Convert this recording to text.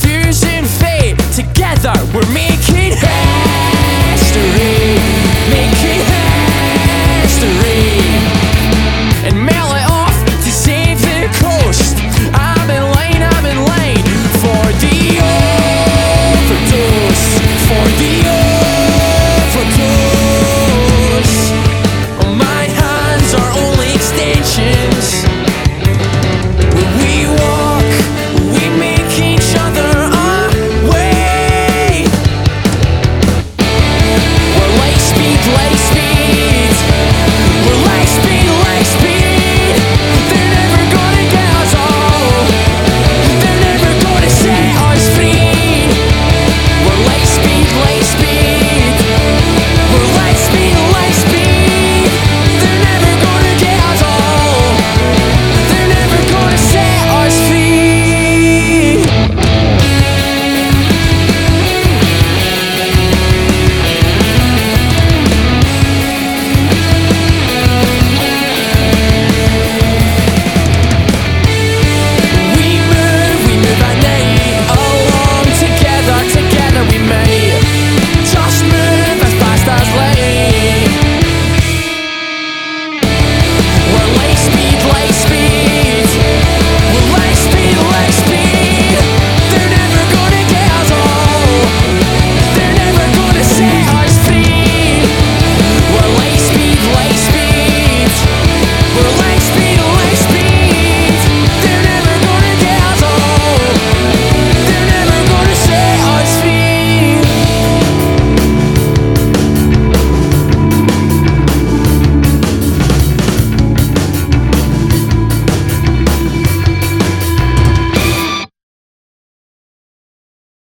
Fusion, fate. Together we're making history Making history